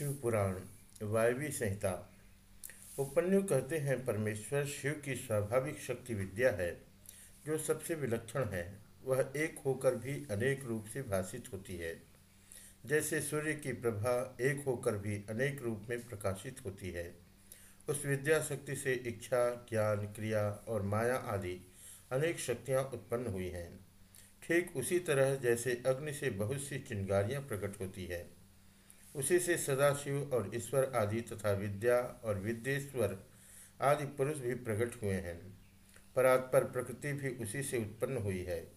शिवपुराण, वायवी संहिता। उपन्यु कहते हैं, परमेश्वर शिव की स्वाभाविक शक्ति विद्या है, जो सबसे विलक्षण है। वह एक होकर भी अनेक रूप से भाषित होती है। जैसे सूर्य की प्रभा एक होकर भी अनेक रूप में प्रकाशित होती है। उस विद्या शक्ति से इच्छा, ज्ञान, क्रिया और माया आदि अनेक शक्तियाँ उत्पन्न हुई हैं। ठीक उसी तरह जैसे अग्नि से बहुत सी चिंगारियाँ प्रकट होती है। उसी से सदाशिव और ईश्वर आदि तथा विद्या और विद्येश्वर आदि पुरुष भी प्रकट हुए हैं। परात्पर प्रकृति भी उसी से उत्पन्न हुई है।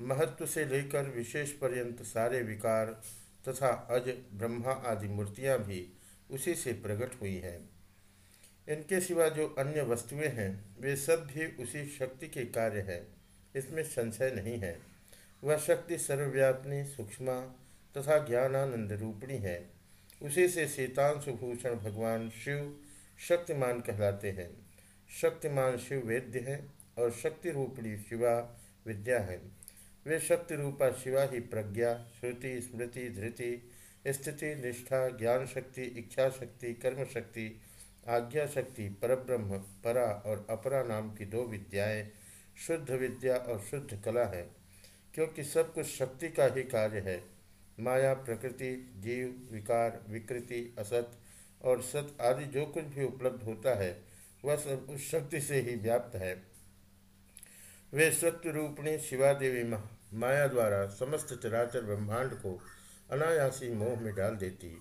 महत्व से लेकर विशेष पर्यंत सारे विकार तथा अज, ब्रह्मा आदि मूर्तियाँ भी उसी से प्रकट हुई हैं। इनके सिवा जो अन्य वस्तुएँ हैं, वे सब भी उसी शक्ति के कार्य है। इसमें संशय नहीं है। वह शक्ति सर्वव्यापनी, सूक्ष्मा तथा ज्ञानानंद रूपणी है। उसी से भूषण भगवान शिव शक्तिमान कहलाते हैं। शक्तिमान शिव वेद्य है और शक्ति रूपणी शिवा विद्या है। वे शक्ति रूपा शिवा ही प्रज्ञा, श्रुति, स्मृति, धृति, स्थिति, निष्ठा, ज्ञान शक्ति, इच्छा शक्ति, कर्म शक्ति, आज्ञा शक्ति, परब्रह्म, परा और अपरा नाम की दो विद्याएँ शुद्ध विद्या और शुद्ध कला है। क्योंकि सब कुछ शक्ति का ही कार्य है माया, प्रकृति, जीव, विकार, विकृति, असत और सत आदि जो कुछ भी उपलब्ध होता है, वह सब उस शक्ति से ही व्याप्त है। वे सत्य रूपणी शिवा देवी माया द्वारा समस्त चराचर ब्रह्मांड को अनायासी मोह में डाल देती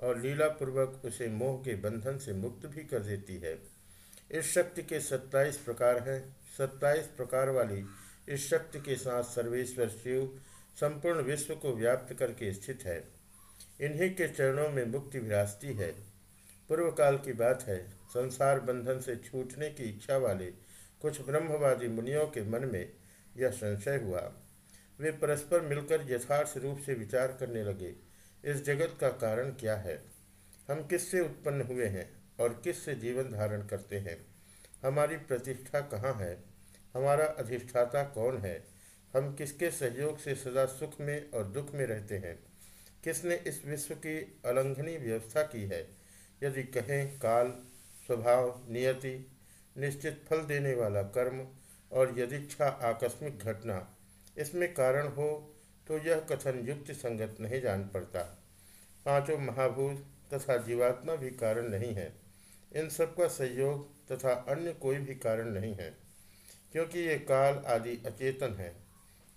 और लीला पूर्वक उसे मोह के बंधन से मुक्त भी कर देती है। इस शक्ति के सत्ताईस प्रकार हैं। सत्ताईस प्रकार वाली इस शक्ति के साथ सर्वेश्वर शिव संपूर्ण विश्व को व्याप्त करके स्थित है। इन्हीं के चरणों में मुक्ति विरासती है। पूर्व काल की बात है, संसार बंधन से छूटने की इच्छा वाले कुछ ब्रह्मवादी मुनियों के मन में यह संशय हुआ। वे परस्पर मिलकर यथार्थ रूप से विचार करने लगे, इस जगत का कारण क्या है? हम किससे उत्पन्न हुए हैं और किस से जीवन धारण करते हैं? हमारी प्रतिष्ठा कहाँ है? हमारा अधिष्ठाता कौन है? हम किसके सहयोग से सदा सुख में और दुख में रहते हैं? किसने इस विश्व की अलंघनीय व्यवस्था की है? यदि कहें काल, स्वभाव, नियति, निश्चित फल देने वाला कर्म और यदिच्छा आकस्मिक घटना इसमें कारण हो तो यह कथन युक्त संगत नहीं जान पड़ता। पाँचों महाभूत तथा जीवात्मा भी कारण नहीं है। इन सबका संयोग तथा अन्य कोई भी कारण नहीं है, क्योंकि ये काल आदि अचेतन है।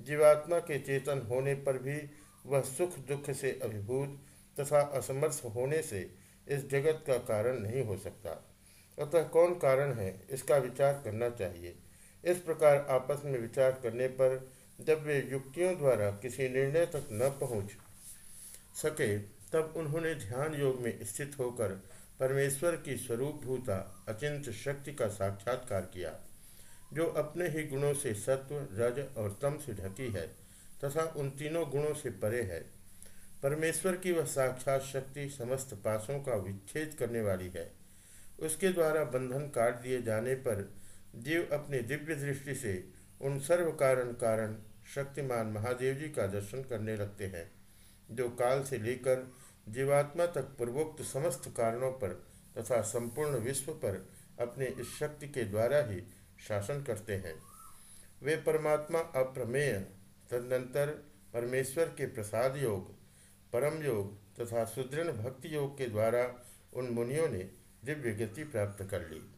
जीवात्मा के चेतन होने पर भी वह सुख दुख से अभिभूत तथा असमर्थ होने से इस जगत का कारण नहीं हो सकता। अतः कौन कारण है, इसका विचार करना चाहिए। इस प्रकार आपस में विचार करने पर जब वे युक्तियों द्वारा किसी निर्णय तक न पहुँच सके, तब उन्होंने ध्यान योग में स्थित होकर परमेश्वर की स्वरूपभूता अचिंत शक्ति का साक्षात्कार किया। जो अपने ही गुणों से सत्व, रज और तम से ढकी है, तथा उन तीनों गुणों से परे है। परमेश्वर की वह साक्षात शक्ति समस्त पासों का विच्छेद करने वाली है। उसके द्वारा बंधन काट दिए जाने पर जीव अपनी दिव्य दृष्टि से उन सर्व कारण कारण शक्तिमान महादेव जी का दर्शन करने लगते हैं, जो काल से लेकर जीवात्मा तक पूर्वोक्त समस्त कारणों पर तथा संपूर्ण विश्व पर अपने इस शक्ति के द्वारा ही शासन करते हैं। वे परमात्मा अप्रमेय, तदनंतर परमेश्वर के प्रसाद योग, परम योग तथा सुदृढ़ भक्ति योग के द्वारा उन मुनियों ने दिव्य गति प्राप्त कर ली।